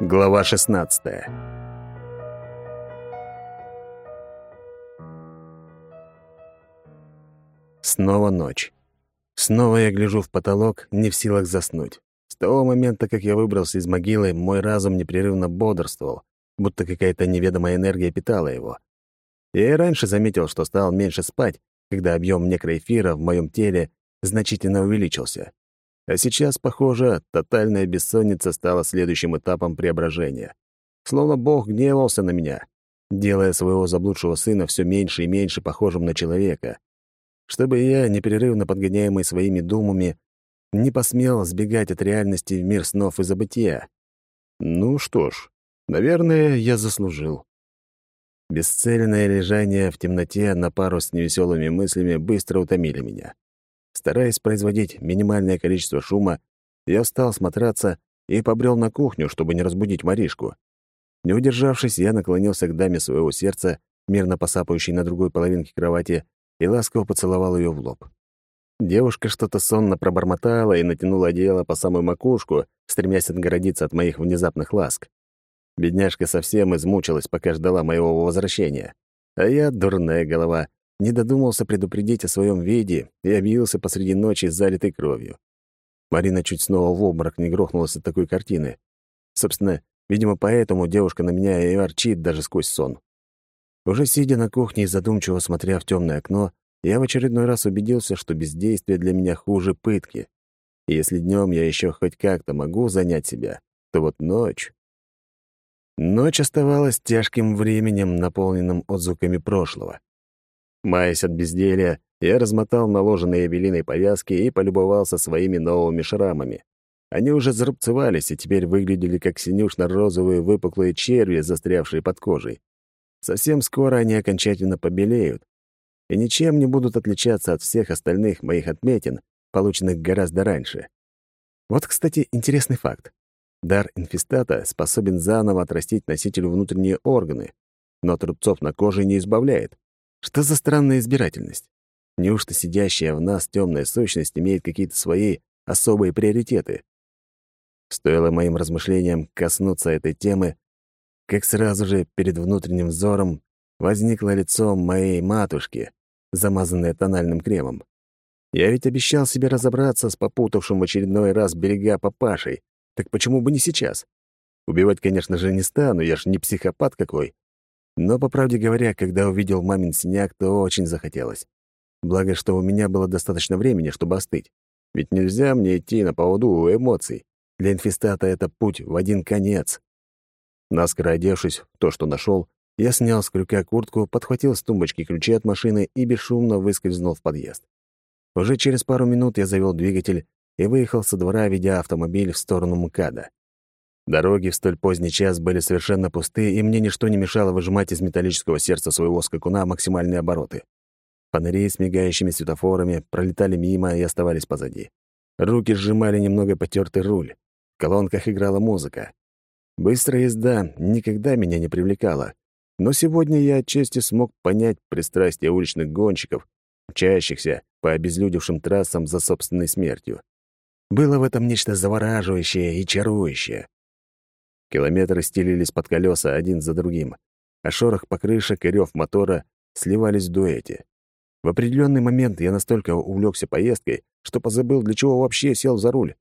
Глава 16. Снова ночь. Снова я гляжу в потолок, не в силах заснуть. С того момента, как я выбрался из могилы, мой разум непрерывно бодрствовал, будто какая-то неведомая энергия питала его. Я и раньше заметил, что стал меньше спать, когда объем некроэфира в моем теле значительно увеличился. А сейчас, похоже, тотальная бессонница стала следующим этапом преображения. Словно Бог гневался на меня, делая своего заблудшего сына все меньше и меньше похожим на человека. Чтобы я, непрерывно подгоняемый своими думами, не посмел сбегать от реальности в мир снов и забытия. Ну что ж, наверное, я заслужил. Бесцельное лежание в темноте на пару с невеселыми мыслями быстро утомили меня. Стараясь производить минимальное количество шума, я встал смотреться и побрел на кухню, чтобы не разбудить Маришку. Не удержавшись, я наклонился к даме своего сердца, мирно посапающей на другой половинке кровати, и ласково поцеловал ее в лоб. Девушка что-то сонно пробормотала и натянула одеяло по самую макушку, стремясь отгородиться от моих внезапных ласк. Бедняжка совсем измучилась, пока ждала моего возвращения. А я, дурная голова, не додумался предупредить о своем виде и объявился посреди ночи залитой кровью. Марина чуть снова в обморок не грохнулась от такой картины. Собственно, видимо, поэтому девушка на меня и ворчит даже сквозь сон. Уже сидя на кухне и задумчиво смотря в темное окно, я в очередной раз убедился, что бездействие для меня хуже пытки. И если днем я еще хоть как-то могу занять себя, то вот ночь... Ночь оставалась тяжким временем, наполненным отзвуками прошлого. Маясь от безделья, я размотал наложенные Эвелиной повязки и полюбовался своими новыми шрамами. Они уже зарубцевались и теперь выглядели как синюшно-розовые выпуклые черви, застрявшие под кожей. Совсем скоро они окончательно побелеют и ничем не будут отличаться от всех остальных моих отметин, полученных гораздо раньше. Вот, кстати, интересный факт. Дар инфестата способен заново отрастить носителю внутренние органы, но от рубцов на коже не избавляет. Что за странная избирательность? Неужто сидящая в нас темная сущность имеет какие-то свои особые приоритеты? Стоило моим размышлениям коснуться этой темы, как сразу же перед внутренним взором возникло лицо моей матушки, замазанное тональным кремом. Я ведь обещал себе разобраться с попутавшим в очередной раз берега папашей, так почему бы не сейчас? Убивать, конечно же, не стану, я ж не психопат какой. Но, по правде говоря, когда увидел мамин синяк, то очень захотелось. Благо, что у меня было достаточно времени, чтобы остыть. Ведь нельзя мне идти на поводу у эмоций. Для инфестата это путь в один конец. Наскоро одевшись в то, что нашел, я снял с крюка куртку, подхватил с тумбочки ключи от машины и бесшумно выскользнул в подъезд. Уже через пару минут я завел двигатель и выехал со двора, ведя автомобиль в сторону МКАДа. Дороги в столь поздний час были совершенно пусты, и мне ничто не мешало выжимать из металлического сердца своего скакуна максимальные обороты. Фонари с мигающими светофорами пролетали мимо и оставались позади. Руки сжимали немного потертый руль. В колонках играла музыка. Быстрая езда никогда меня не привлекала, но сегодня я отчасти смог понять пристрастие уличных гонщиков, мчащихся по обезлюдевшим трассам за собственной смертью. Было в этом нечто завораживающее и чарующее. Километры стелились под колеса один за другим, а шорох покрышек и рев мотора сливались в дуэте. В определенный момент я настолько увлекся поездкой, что позабыл, для чего вообще сел за руль.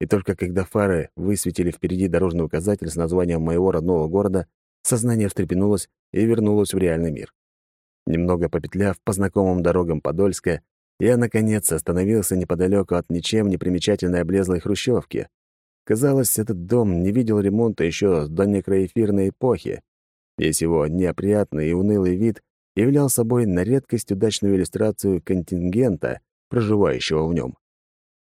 И только когда фары высветили впереди дорожный указатель с названием моего родного города, сознание встрепенулось и вернулось в реальный мир. Немного попетляв по знакомым дорогам Подольска, я, наконец, остановился неподалеку от ничем не примечательной облезлой хрущевки, Казалось, этот дом не видел ремонта еще с донекроэфирной эпохи. Весь его неопрятный и унылый вид являл собой на редкость удачную иллюстрацию контингента, проживающего в нем.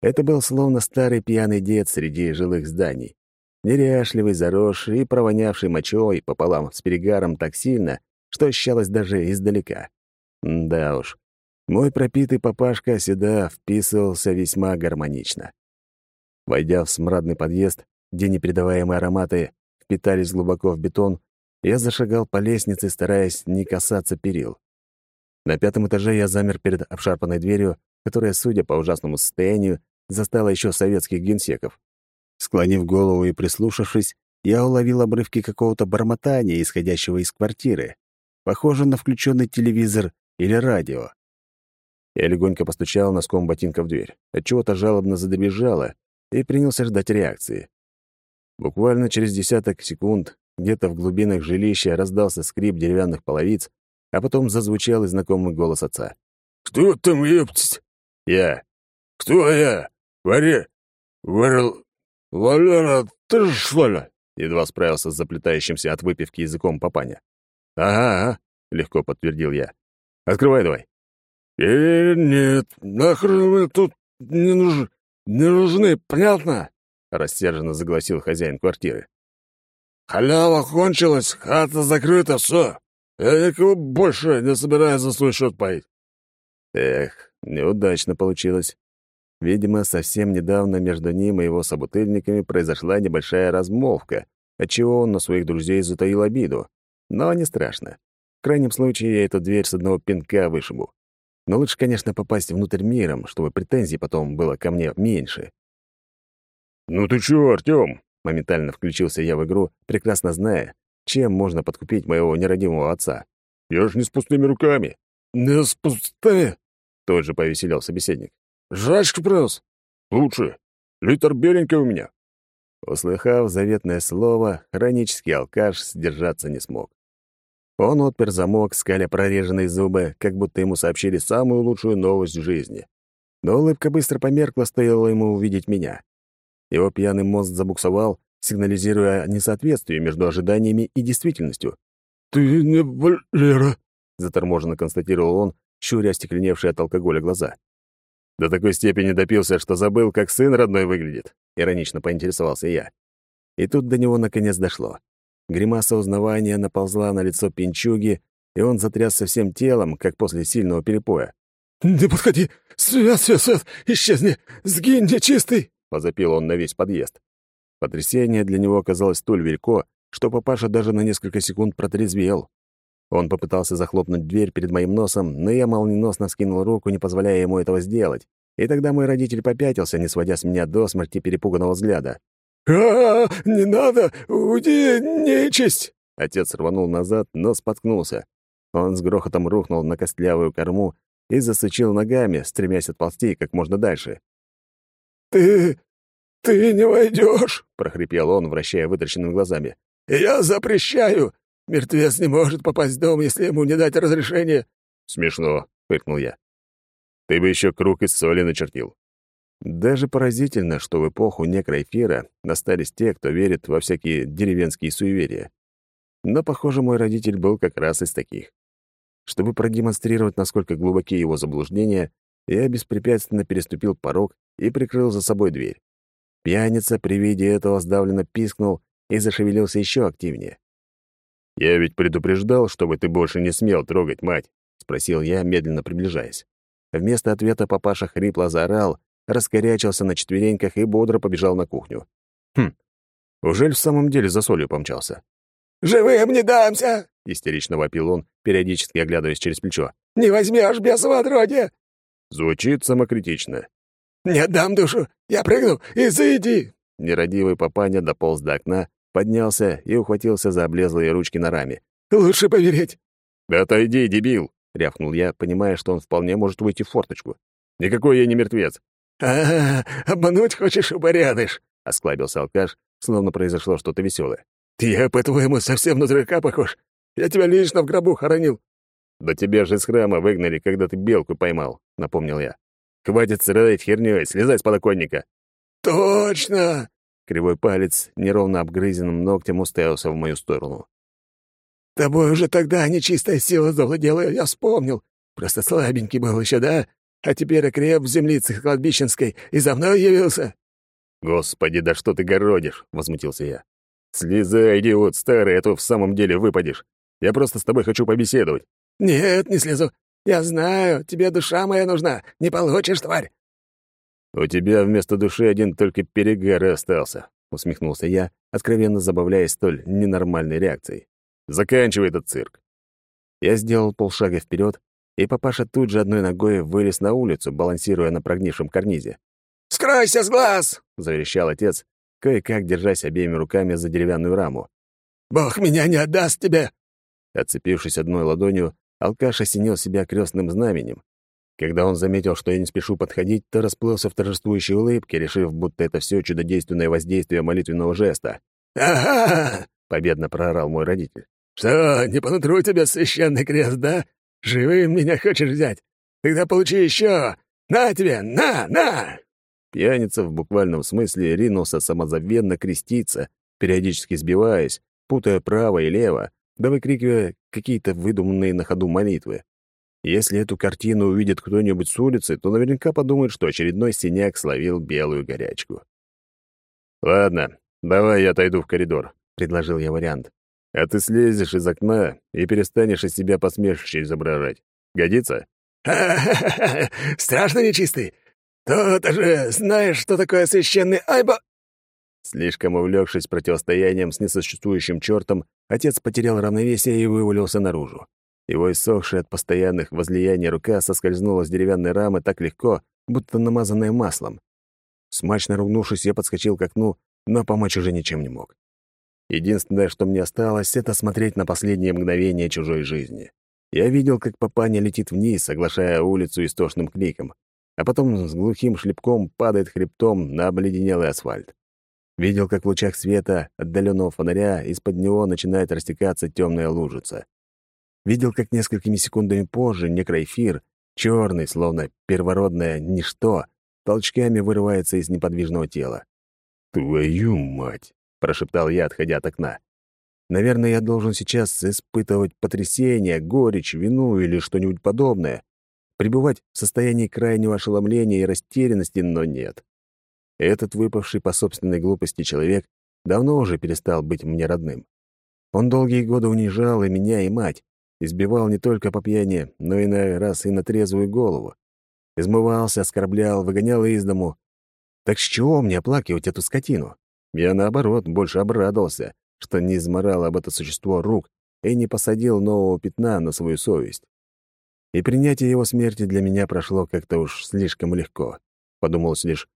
Это был словно старый пьяный дед среди жилых зданий. Неряшливый, заросший и провонявший мочой пополам с перегаром так сильно, что ощущалось даже издалека. Да уж, мой пропитый папашка сюда вписывался весьма гармонично. Войдя в смрадный подъезд, где непередаваемые ароматы впитались глубоко в бетон, я зашагал по лестнице, стараясь не касаться перил. На пятом этаже я замер перед обшарпанной дверью, которая, судя по ужасному состоянию, застала еще советских генсеков. Склонив голову и прислушавшись, я уловил обрывки какого-то бормотания, исходящего из квартиры. Похоже на включенный телевизор или радио. Я легонько постучал носком ботинка в дверь. Отчего-то жалобно задребезжало и принялся ждать реакции. Буквально через десяток секунд где-то в глубинах жилища раздался скрип деревянных половиц, а потом зазвучал и знакомый голос отца. «Кто там, ептить?» «Я». «Кто я? Варе... Варел... Валера, ты ж что ли?» Едва справился с заплетающимся от выпивки языком папаня. «Ага, ага», — легко подтвердил я. «Открывай давай». «Э, нет, нахрен мы тут не, нуж... не нужны, понятно?» — рассерженно загласил хозяин квартиры. «Халява кончилась, хата закрыта, все. Я никого больше не собираюсь за свой счет поить». Эх, неудачно получилось. Видимо, совсем недавно между ним и его собутыльниками произошла небольшая размолвка, отчего он на своих друзей затаил обиду. Но не страшно. В крайнем случае, я эту дверь с одного пинка вышибу. Но лучше, конечно, попасть внутрь миром, чтобы претензий потом было ко мне меньше. «Ну ты чё, Артём?» — моментально включился я в игру, прекрасно зная, чем можно подкупить моего нерадимого отца. «Я ж не с пустыми руками». «Не с пустыми?» — тут же повеселел собеседник. Жрачку принес? Лучше. Литр беленькой у меня. Услыхав заветное слово, хронический алкаш сдержаться не смог. Он отпер замок, скаля прореженные зубы, как будто ему сообщили самую лучшую новость в жизни. Но улыбка быстро померкла, стоило ему увидеть меня. Его пьяный мозг забуксовал, сигнализируя несоответствие между ожиданиями и действительностью. «Ты не Валера», — заторможенно констатировал он, щуря остекленевшие от алкоголя глаза. До такой степени допился, что забыл, как сын родной выглядит. Иронично поинтересовался я. И тут до него наконец дошло. Гримаса узнавания наползла на лицо пинчуги, и он затрясся всем телом, как после сильного перепоя. «Не подходи! Свет, свет, свет! Исчезни! Сгинь, нечистый!» — возопил он на весь подъезд. Потрясение для него оказалось столь велико, что папаша даже на несколько секунд протрезвел. Он попытался захлопнуть дверь перед моим носом, но я молниеносно скинул руку, не позволяя ему этого сделать. И тогда мой родитель попятился, не сводя с меня до смерти перепуганного взгляда. А, -а, -а Не надо! Уйди, нечисть!» Отец рванул назад, но споткнулся. Он с грохотом рухнул на костлявую корму и засучил ногами, стремясь отползти как можно дальше. «Ты... ты не войдешь!» — прохрипел он, вращая вытраченными глазами. «Я запрещаю! Мертвец не может попасть в дом, если ему не дать разрешения». «Смешно», — фыркнул я. «Ты бы еще круг из соли начертил». Даже поразительно, что в эпоху некроэфира остались те, кто верит во всякие деревенские суеверия. Но, похоже, мой родитель был как раз из таких. Чтобы продемонстрировать, насколько глубоки его заблуждения, я беспрепятственно переступил порог и прикрыл за собой дверь. Пьяница при виде этого сдавленно пискнул и зашевелился еще активнее. «Я ведь предупреждал, чтобы ты больше не смел трогать мать», — спросил я, медленно приближаясь. Вместо ответа папаша хрипло заорал, раскорячился на четвереньках и бодро побежал на кухню. Хм, ужель в самом деле за солью помчался? «Живым не дамся!» — истерично вопил он, периодически оглядываясь через плечо. «Не возьмешь бесово отродье!» Звучит самокритично. «Не отдам душу! Я прыгну и заиди!» Нерадивый папаня дополз до окна, поднялся и ухватился за облезлые ручки на раме. «Лучше поверить!» «Да отойди, дебил!» — рявкнул я, понимая, что он вполне может выйти в форточку. «Никакой я не мертвец!» «А, -а, -а обмануть хочешь, упорядыш!» — осклабился алкаш, словно произошло что-то веселое. «Я, по-твоему, совсем на дурака похож? Я тебя лично в гробу хоронил!» «Да тебя же из храма выгнали, когда ты белку поймал», — напомнил я. «Хватит срать хернёй, слезай с подоконника!» «Точно!» Кривой палец неровно обгрызенным ногтем уставился в мою сторону. «Тобой уже тогда нечистая сила завладела, я вспомнил. Просто слабенький был еще, да? А теперь окреп в землице кладбищенской и за мной явился». «Господи, да что ты городишь!» — возмутился я. «Слезай, идиот старый, а то в самом деле выпадешь. Я просто с тобой хочу побеседовать». «Нет, не слезу. Я знаю, тебе душа моя нужна. Не получишь, тварь. «У тебя вместо души один только перегар и остался», — усмехнулся я, откровенно забавляясь столь ненормальной реакцией. «Заканчивай этот цирк». Я сделал полшага вперед, и папаша тут же одной ногой вылез на улицу, балансируя на прогнившем карнизе. «Скройся с глаз!» — заверещал отец, кое-как держась обеими руками за деревянную раму. «Бог меня не отдаст тебе!» Отцепившись одной ладонью, алкаш осенил себя крестным знаменем. Когда он заметил, что я не спешу подходить, то расплылся в торжествующей улыбке, решив, будто это все чудодейственное воздействие молитвенного жеста. «Ага!» — победно проорал мой родитель. «Что, не по нутру тебе священный крест, да? Живым меня хочешь взять? Тогда получи еще! На тебе! На! На!» Пьяница в буквальном смысле ринулся самозабвенно креститься, периодически сбиваясь, путая право и лево, да выкрикивая какие-то выдуманные на ходу молитвы. Если эту картину увидит кто-нибудь с улицы, то наверняка подумает, что очередной синяк словил белую горячку. «Ладно, давай я отойду в коридор», — предложил я вариант. «А ты слезешь из окна и перестанешь из себя посмешище изображать. Годится?» «Ха-ха-ха! Страшно нечистый! То-то же знаешь, что такое священный айбо...» Слишком увлекшись противостоянием с несуществующим чертом, отец потерял равновесие и вывалился наружу. Его иссохшая от постоянных возлияний рука соскользнула с деревянной рамы так легко, будто намазанная маслом. Смачно ругнувшись, я подскочил к окну, но помочь уже ничем не мог. Единственное, что мне осталось, это смотреть на последние мгновения чужой жизни. Я видел, как папаня летит вниз, оглашая улицу истошным кликом, а потом с глухим шлепком падает хребтом на обледенелый асфальт. Видел, как в лучах света отдаленного фонаря из-под него начинает растекаться темная лужица. Видел, как несколькими секундами позже некроэфир, черный, словно первородное ничто, толчками вырывается из неподвижного тела. «Твою мать!» — прошептал я, отходя от окна. «Наверное, я должен сейчас испытывать потрясение, горечь, вину или что-нибудь подобное, пребывать в состоянии крайнего ошеломления и растерянности, но нет. Этот выпавший по собственной глупости человек давно уже перестал быть мне родным. Он долгие годы унижал и меня, и мать, избивал не только по пьяни, но и на раз и на трезвую голову. Измывался, оскорблял, выгонял из дому. Так с чего мне оплакивать эту скотину? Я, наоборот, больше обрадовался, что не изморал об это существо рук и не посадил нового пятна на свою совесть. И принятие его смерти для меня прошло как-то уж слишком легко. Подумалось лишь,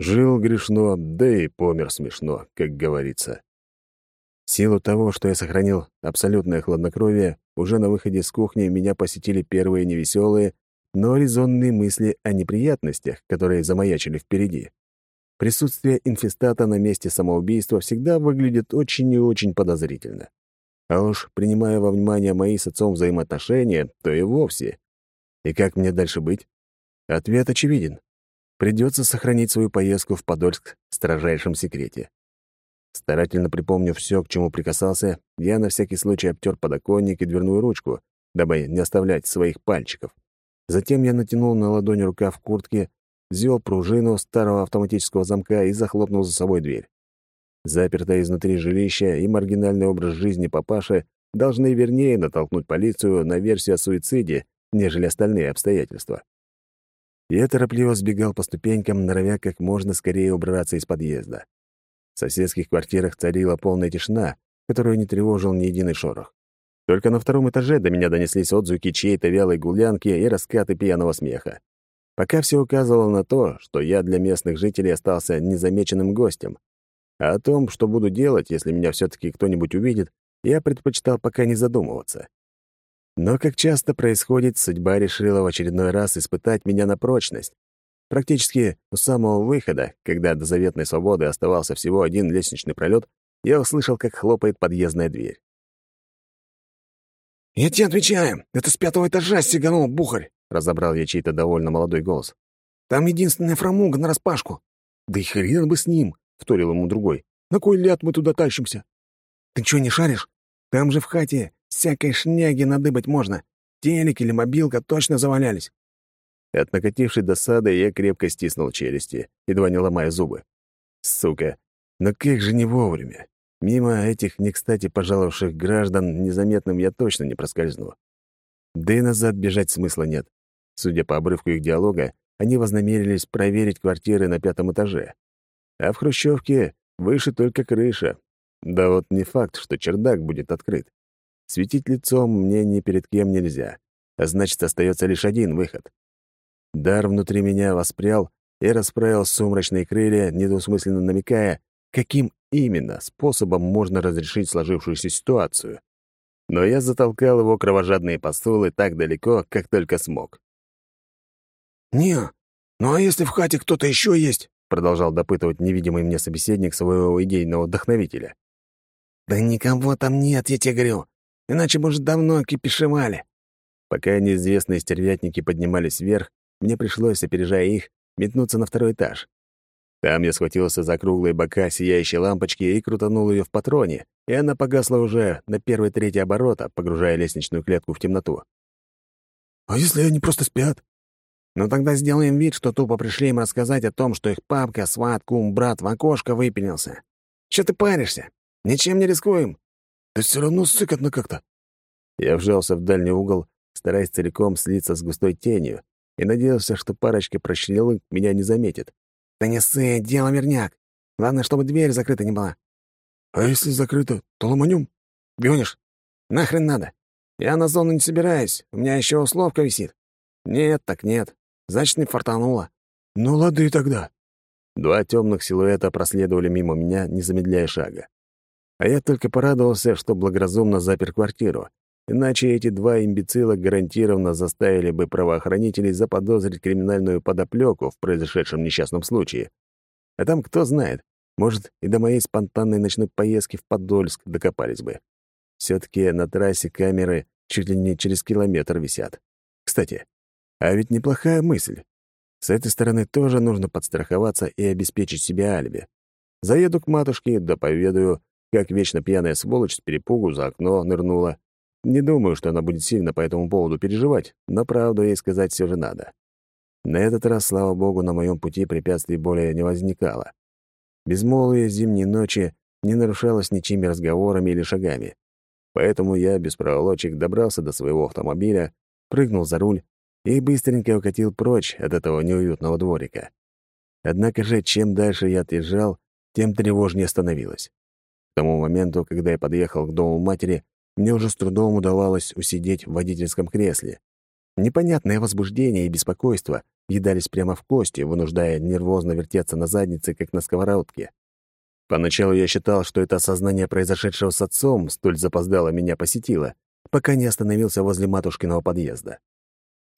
Жил грешно, да и помер смешно, как говорится. В силу того, что я сохранил абсолютное хладнокровие, уже на выходе с кухни меня посетили первые невеселые, но резонные мысли о неприятностях, которые замаячили впереди. Присутствие инфестата на месте самоубийства всегда выглядит очень и очень подозрительно. А уж принимая во внимание мои с отцом взаимоотношения, то и вовсе. И как мне дальше быть? Ответ очевиден. Придется сохранить свою поездку в Подольск в строжайшем секрете. Старательно припомнив все, к чему прикасался, я на всякий случай обтер подоконник и дверную ручку, дабы не оставлять своих пальчиков. Затем я натянул на ладонь рукав куртки, взял пружину старого автоматического замка и захлопнул за собой дверь. Запертое изнутри жилище и маргинальный образ жизни папаши должны вернее натолкнуть полицию на версию о суициде, нежели остальные обстоятельства. Я торопливо сбегал по ступенькам, норовя как можно скорее убраться из подъезда. В соседских квартирах царила полная тишина, которую не тревожил ни единый шорох. Только на втором этаже до меня донеслись отзвуки чьей-то вялой гулянки и раскаты пьяного смеха. Пока все указывало на то, что я для местных жителей остался незамеченным гостем. А о том, что буду делать, если меня все таки кто-нибудь увидит, я предпочитал пока не задумываться. Но, как часто происходит, судьба решила в очередной раз испытать меня на прочность. Практически у самого выхода, когда до заветной свободы оставался всего один лестничный пролет, я услышал, как хлопает подъездная дверь. «Я тебе отвечаю, это с пятого этажа сиганул бухарь», — разобрал я чей-то довольно молодой голос. «Там единственная фрамуга нараспашку». «Да и хрен бы с ним», — вторил ему другой. «На кой ляд мы туда тащимся?» «Ты чё, не шаришь? Там же в хате Всякой шняги надыбать можно. Телек или мобилка точно завалялись. От накатившей досады я крепко стиснул челюсти, едва не ломая зубы. Сука, но как же не вовремя. Мимо этих не кстати пожаловавших граждан незаметным я точно не проскользну. Да и назад бежать смысла нет. Судя по обрывку их диалога, они вознамерились проверить квартиры на пятом этаже. А в Хрущевке выше только крыша. Да вот не факт, что чердак будет открыт. Светить лицом мне ни перед кем нельзя, а значит, остается лишь один выход. Дар внутри меня воспрял и расправил сумрачные крылья, недвусмысленно намекая каким именно способом можно разрешить сложившуюся ситуацию. Но я затолкал его кровожадные посулы так далеко, как только смог. «Не, ну а если в хате кто-то еще есть?» продолжал допытывать невидимый мне собеседник своего идейного вдохновителя. «Да никого там нет, я тебе говорю. Иначе бы уже давно кипишевали». Пока неизвестные стервятники поднимались вверх, мне пришлось, опережая их, метнуться на второй этаж. Там я схватился за круглые бока сияющей лампочки и крутанул ее в патроне, и она погасла уже на первой трети оборота, погружая лестничную клетку в темноту. «А если они просто спят?» «Ну тогда сделаем вид, что тупо пришли им рассказать о том, что их папка, сват, кум, брат в окошко выпенился. Че ты паришься? Ничем не рискуем». «Да все равно сыкотно как-то». Я вжался в дальний угол, стараясь целиком слиться с густой тенью, и надеялся, что парочка прощелык меня не заметит. «Да не ссы, дело мирняк. Главное, чтобы дверь закрыта не была». «А если закрыта, то ломанем?» «Гонишь? Нахрен надо? Я на зону не собираюсь, у меня еще условка висит». «Нет, так нет. Значит, не фартануло». «Ну, лады тогда». Два темных силуэта проследовали мимо меня, не замедляя шага. А я только порадовался, что благоразумно запер квартиру, Иначе эти два имбецила гарантированно заставили бы правоохранителей заподозрить криминальную подоплеку в произошедшем несчастном случае. А там кто знает, может, и до моей спонтанной ночной поездки в Подольск докопались бы. все таки на трассе камеры чуть ли не через километр висят. Кстати, а ведь неплохая мысль. С этой стороны тоже нужно подстраховаться и обеспечить себе алиби. Заеду к матушке, да поведаю, как вечно пьяная сволочь с перепугу за окно нырнула, не думаю, что она будет сильно по этому поводу переживать, но правду ей сказать все же надо. На этот раз, слава богу, на моем пути препятствий более не возникало. Безмолвие зимней ночи не нарушалось ничьими разговорами или шагами. Поэтому я без проволочек добрался до своего автомобиля, прыгнул за руль и быстренько укатил прочь от этого неуютного дворика. Однако же, чем дальше я отъезжал, тем тревожнее становилось. К тому моменту, когда я подъехал к дому матери, мне уже с трудом удавалось усидеть в водительском кресле. Непонятное возбуждение и беспокойство едались прямо в кости, вынуждая нервозно вертеться на заднице, как на сковородке. Поначалу я считал, что это осознание произошедшего с отцом столь запоздало меня посетило, пока не остановился возле матушкиного подъезда.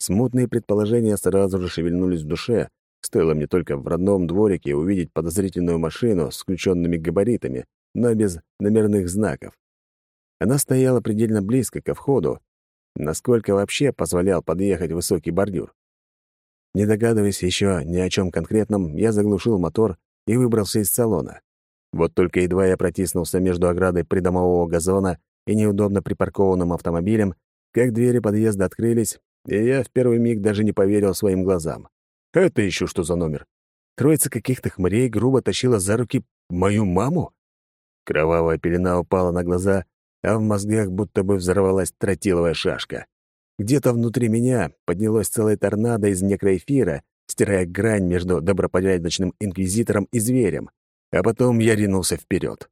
Смутные предположения сразу же шевельнулись в душе, стоило мне только в родном дворике увидеть подозрительную машину с включенными габаритами, но без номерных знаков. Она стояла предельно близко ко входу, насколько вообще позволял подъехать высокий бордюр. Не догадываясь еще ни о чем конкретном, я заглушил мотор и выбрался из салона. Вот только едва я протиснулся между оградой придомового газона и неудобно припаркованным автомобилем, как двери подъезда открылись, и я в первый миг даже не поверил своим глазам. Это еще что за номер? Троица каких-то хмырей грубо тащила за руки мою маму? Кровавая пелена упала на глаза, а в мозгах будто бы взорвалась тротиловая шашка. Где-то внутри меня поднялось целое торнадо из некроэфира, стирая грань между добропорядочным инквизитором и зверем, а потом я ринулся вперед.